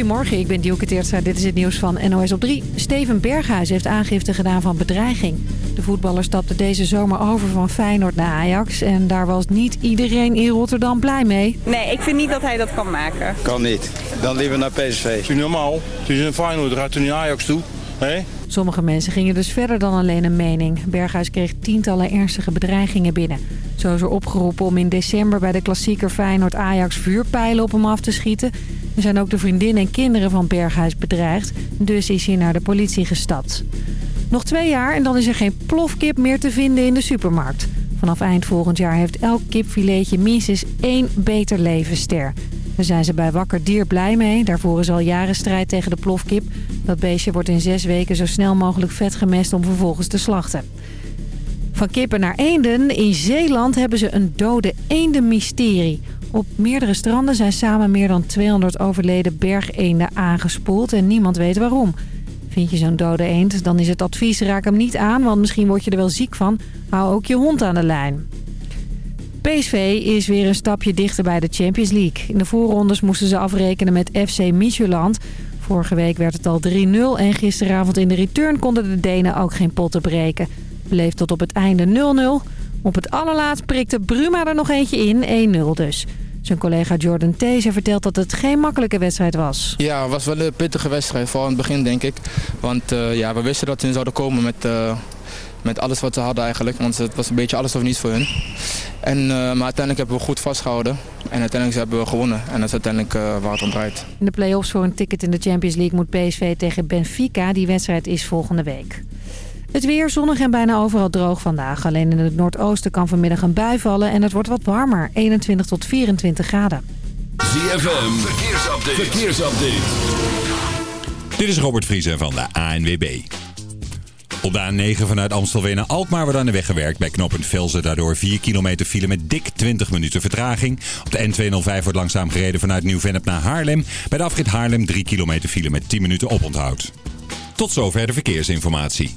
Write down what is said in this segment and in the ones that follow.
Goedemorgen, ik ben Dielke. Dit is het nieuws van NOS op 3. Steven Berghuis heeft aangifte gedaan van bedreiging. De voetballer stapte deze zomer over van Feyenoord naar Ajax. En daar was niet iedereen in Rotterdam blij mee. Nee, ik vind niet dat hij dat kan maken. Kan niet. Dan liever naar PSV. Het is normaal. Het is een Feyenoord, gaat er niet Ajax toe. Hè? Sommige mensen gingen dus verder dan alleen een mening. Berghuis kreeg tientallen ernstige bedreigingen binnen. Zo is er opgeroepen om in december bij de klassieker Feyenoord-Ajax vuurpijlen op hem af te schieten. Er zijn ook de vriendinnen en kinderen van Berghuis bedreigd. Dus is hij naar de politie gestapt. Nog twee jaar en dan is er geen plofkip meer te vinden in de supermarkt. Vanaf eind volgend jaar heeft elk kipfiletje minstens één beter levensster. Daar zijn ze bij Wakker Dier blij mee. Daarvoor is al jaren strijd tegen de plofkip. Dat beestje wordt in zes weken zo snel mogelijk vet gemest om vervolgens te slachten. Van kippen naar eenden. In Zeeland hebben ze een dode eendenmysterie. Op meerdere stranden zijn samen meer dan 200 overleden bergeenden aangespoeld en niemand weet waarom. Vind je zo'n dode eend, dan is het advies raak hem niet aan, want misschien word je er wel ziek van. Hou ook je hond aan de lijn. PSV is weer een stapje dichter bij de Champions League. In de voorrondes moesten ze afrekenen met FC Midtjylland. Vorige week werd het al 3-0 en gisteravond in de return konden de Denen ook geen potten breken. Bleef tot op het einde 0-0. Op het allerlaatst prikte Bruma er nog eentje in, 1-0 dus. Zijn collega Jordan Thees vertelt dat het geen makkelijke wedstrijd was. Ja, het was wel een pittige wedstrijd, vooral in het begin denk ik. Want uh, ja, we wisten dat ze zouden komen met, uh, met alles wat ze hadden eigenlijk. Want het was een beetje alles of niets voor hun. En, uh, maar uiteindelijk hebben we goed vastgehouden. En uiteindelijk hebben we gewonnen. En dat is uiteindelijk waar het om draait. In de play-offs voor een ticket in de Champions League moet PSV tegen Benfica. Die wedstrijd is volgende week. Het weer zonnig en bijna overal droog vandaag. Alleen in het noordoosten kan vanmiddag een bui vallen en het wordt wat warmer. 21 tot 24 graden. ZFM, verkeersupdate. verkeersupdate. Dit is Robert Vriezen van de ANWB. Op de A9 vanuit Amstelveen naar Alkmaar wordt aan de weg gewerkt. Bij knooppunt Velzen daardoor 4 kilometer file met dik 20 minuten vertraging. Op de N205 wordt langzaam gereden vanuit Nieuw-Vennep naar Haarlem. Bij de afrit Haarlem 3 kilometer file met 10 minuten oponthoud. Tot zover de verkeersinformatie.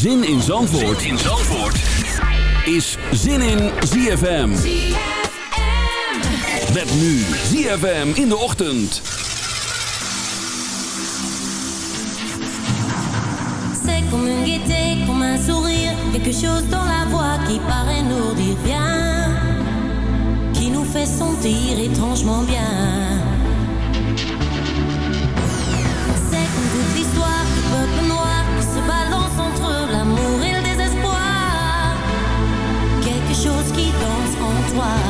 Zin in Zandvoort, in Zandvoort. is Zin in ZFM. Met nu ZFM in de ochtend. C'est comme une gaieté, comme un sourire, quelque chose dans la voix qui paraît nous dire bien, qui nous fait sentir étrangement bien. Toi.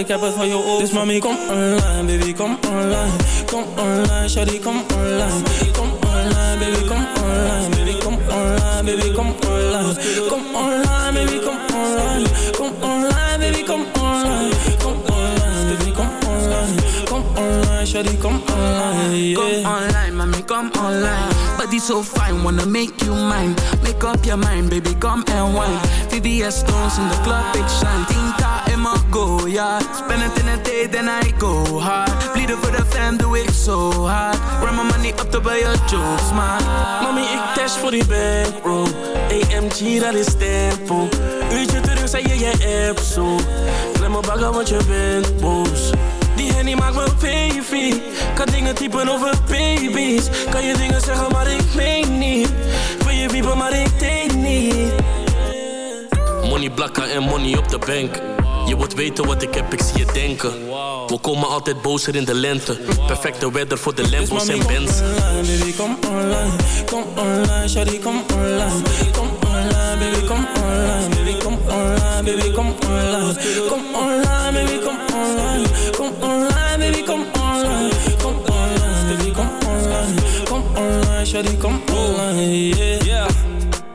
Ik voor je mami, kom online, baby, kom online Kom online, shawty, kom online Kom online, baby, kom online Baby, kom online, baby, kom online Kom online, baby, kom online Kom online, baby, kom online Kom online, baby, kom online Kom online, shawty, kom online. Come online, mommy, come online. Body so fine, wanna make you mine. Make up your mind, baby, come and wine. VVS stones in the club, big shine. Tinta in my go, yeah. Spend it in a day, then I go hard. Bleeden for the fam, do it so hard. Run my money up to buy your jokes, man. Mami, ik dash voor die bankroll AMG, dat is tempo Uurtje terug, zei je je app zo Klem bagger, want je bent boos Die hennie maakt me baby Kan dingen typen over baby's Kan je dingen zeggen, maar ik meen niet Wil je wiepen, maar ik denk niet Money blakken en money op de bank. Je wilt weten wat ik heb, ik zie je denken. We komen altijd bozer in de lente. Perfecte weather voor de Lambos en Benz. online, baby, kom online. Kom online, shawty, kom online. Kom online, baby, kom online. Baby, kom online, baby, kom online. Kom online, baby, kom online. Kom online, baby, kom online. Kom online, baby, kom online. Kom online, shawty, kom online, yeah. Yeah.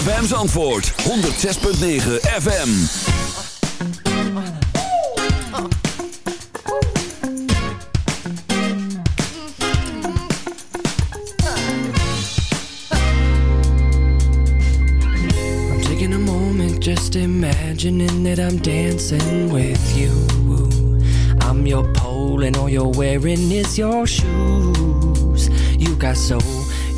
106.9 FM. I'm taking a moment just imagining that I'm dancing with you. I'm your pole and all you're wearing is your shoes. You got soul,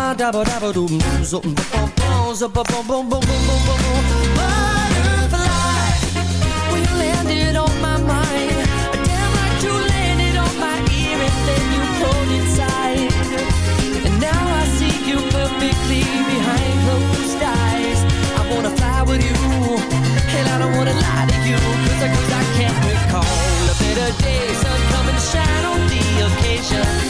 Zabba-dabba, ba-dabba-dum, zup, ba-ba, dabba-dabba-dum, zup, ba-bum, zup, ba-bum, bum, bum, bum, bum, bum, bum. Butterfly, when you landed on my mind, damn like you landed on my ear and then you pulled inside. And now I see you perfectly behind closed eyes. I wanna fly with you, and I don't wanna lie to you, cause I, cause I can't recall a better day, sun coming to shine on the occasion.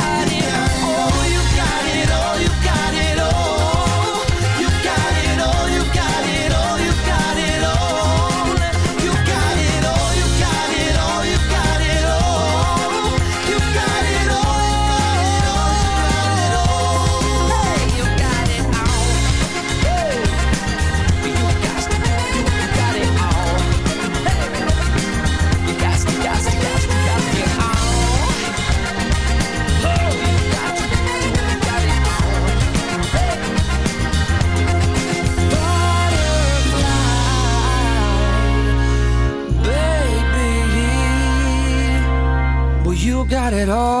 got it all.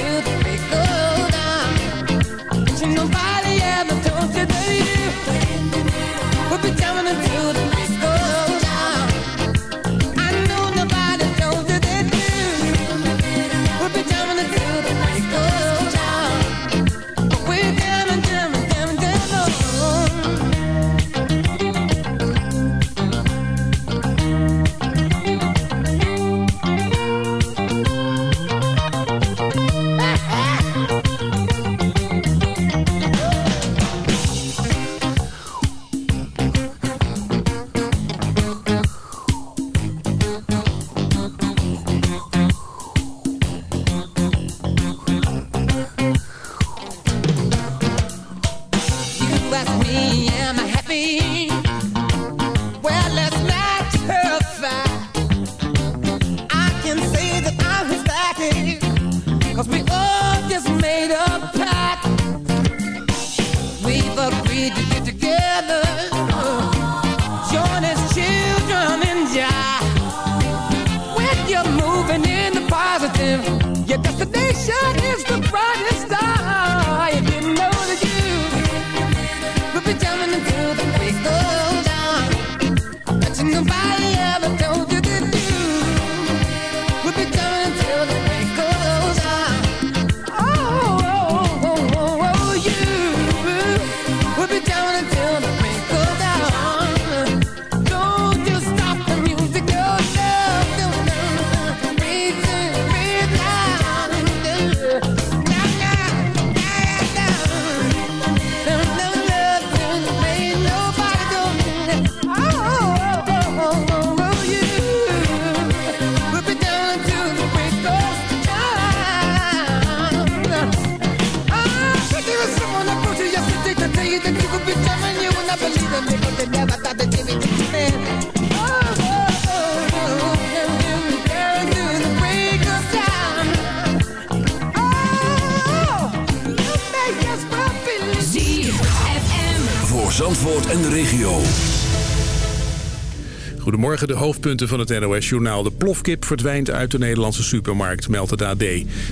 Goedemorgen, de hoofdpunten van het NOS-journaal. De plofkip verdwijnt uit de Nederlandse supermarkt, meldt het AD.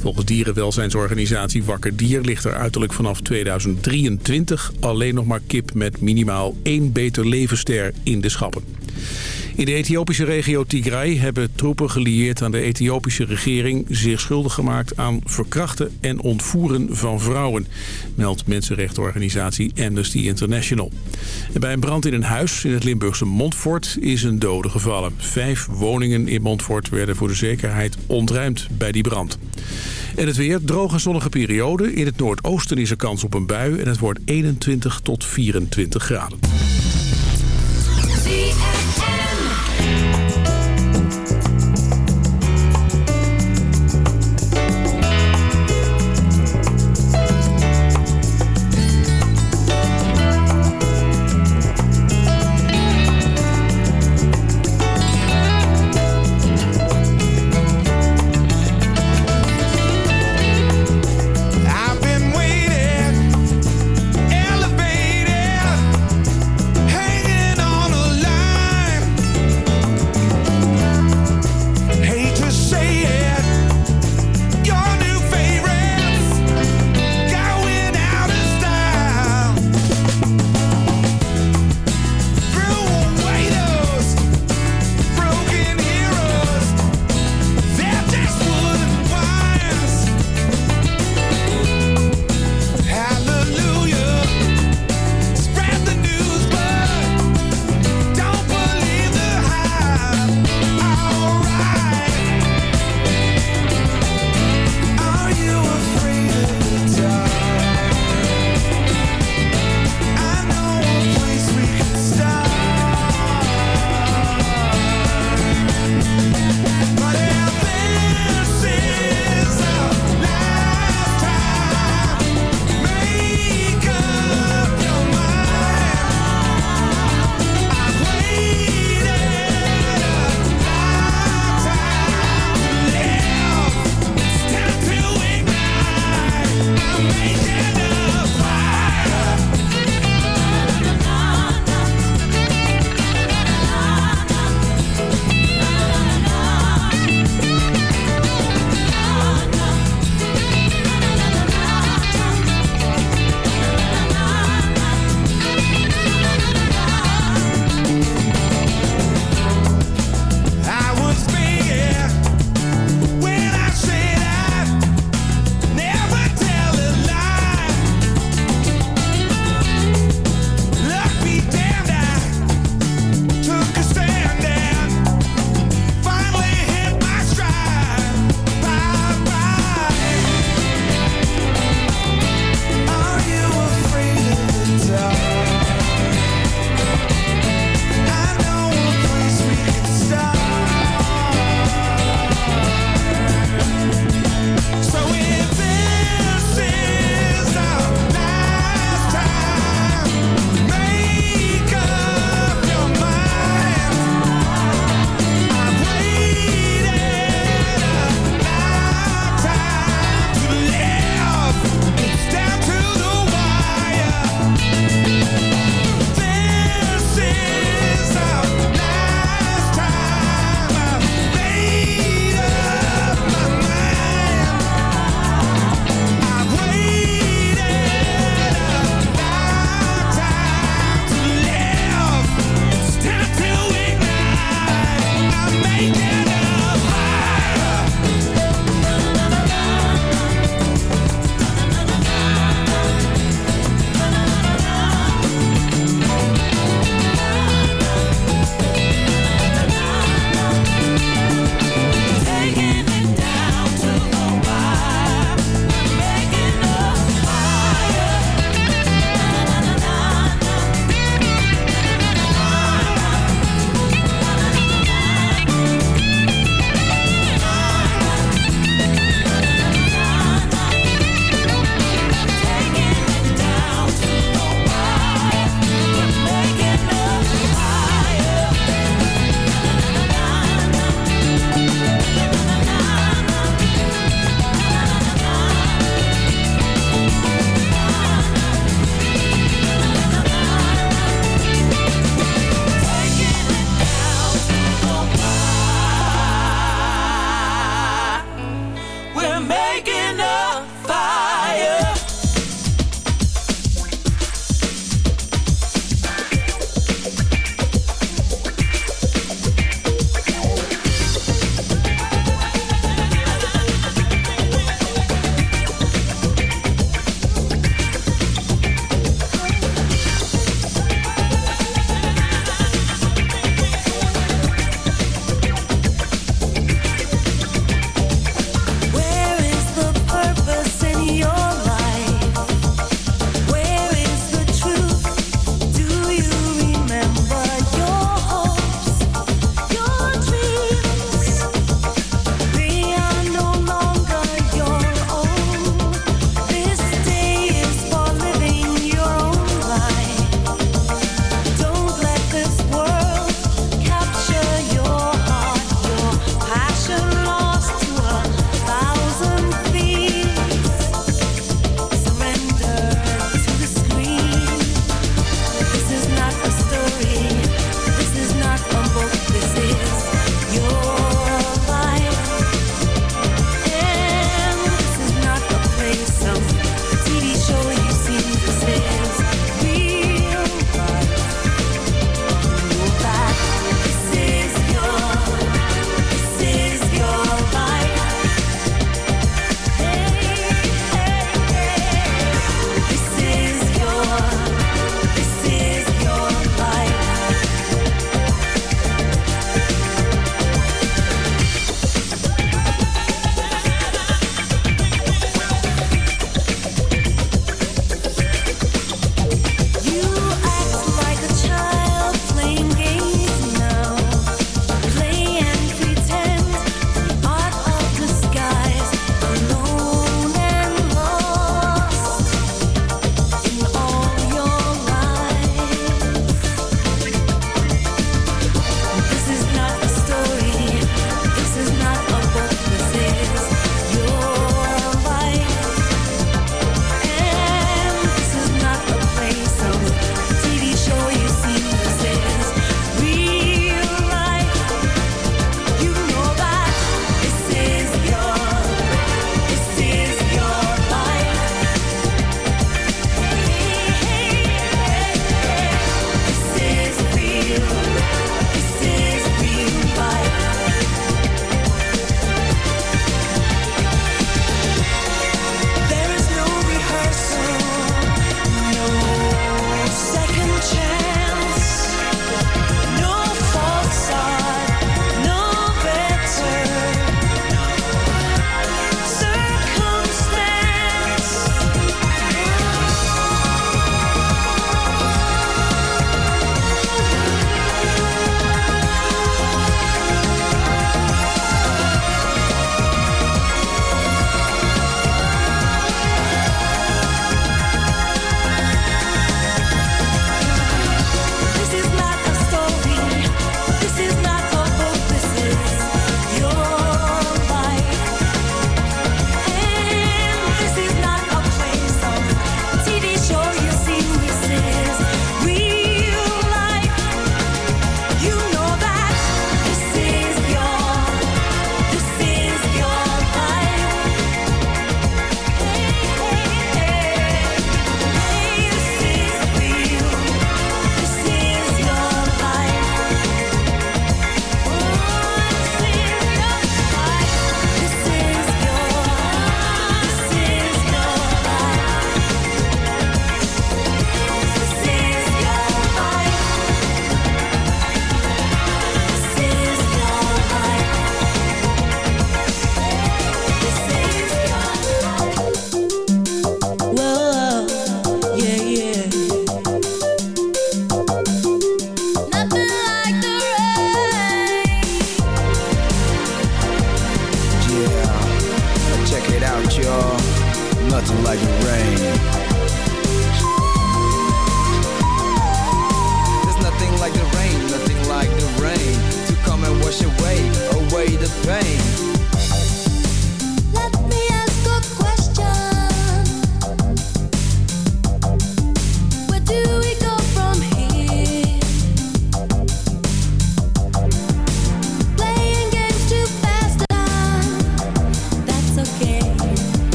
Volgens dierenwelzijnsorganisatie Wakker Dier ligt er uiterlijk vanaf 2023 alleen nog maar kip met minimaal één beter levenster in de schappen. In de Ethiopische regio Tigray hebben troepen gelieerd aan de Ethiopische regering zich schuldig gemaakt aan verkrachten en ontvoeren van vrouwen, meldt mensenrechtenorganisatie Amnesty International. Bij een brand in een huis in het Limburgse Montfort is een dode gevallen. Vijf woningen in Montfort werden voor de zekerheid ontruimd bij die brand. En het weer, droge zonnige periode. In het noordoosten is er kans op een bui en het wordt 21 tot 24 graden.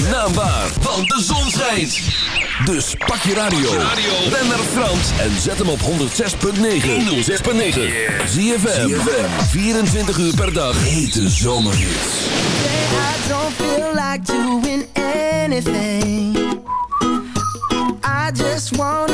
zijn naam waar, want de zon schijnt. Dus pak je radio, ben naar Frans en zet hem op 106.9. 106.9. Zie 24 uur per dag. Hete zomerhits. I don't feel like doing anything. I just wanna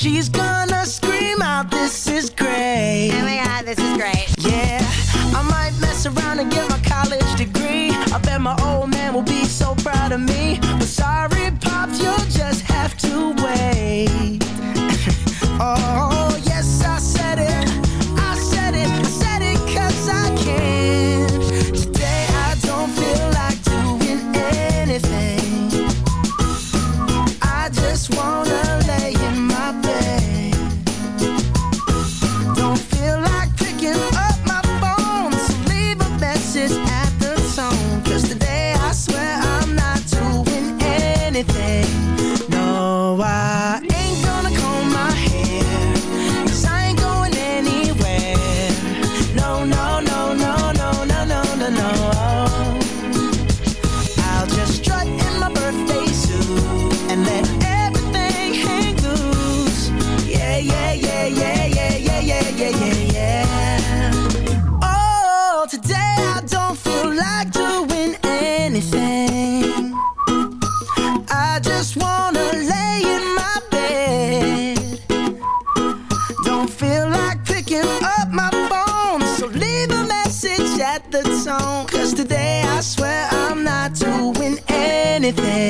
she's everything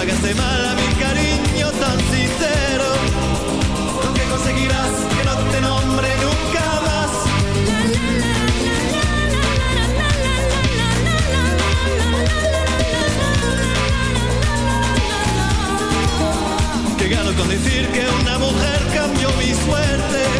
pagaste mal a mi cariño tan sincero, lo que conseguirás que no te nombre nunca más. Que gano con decir que una mujer cambió mi suerte.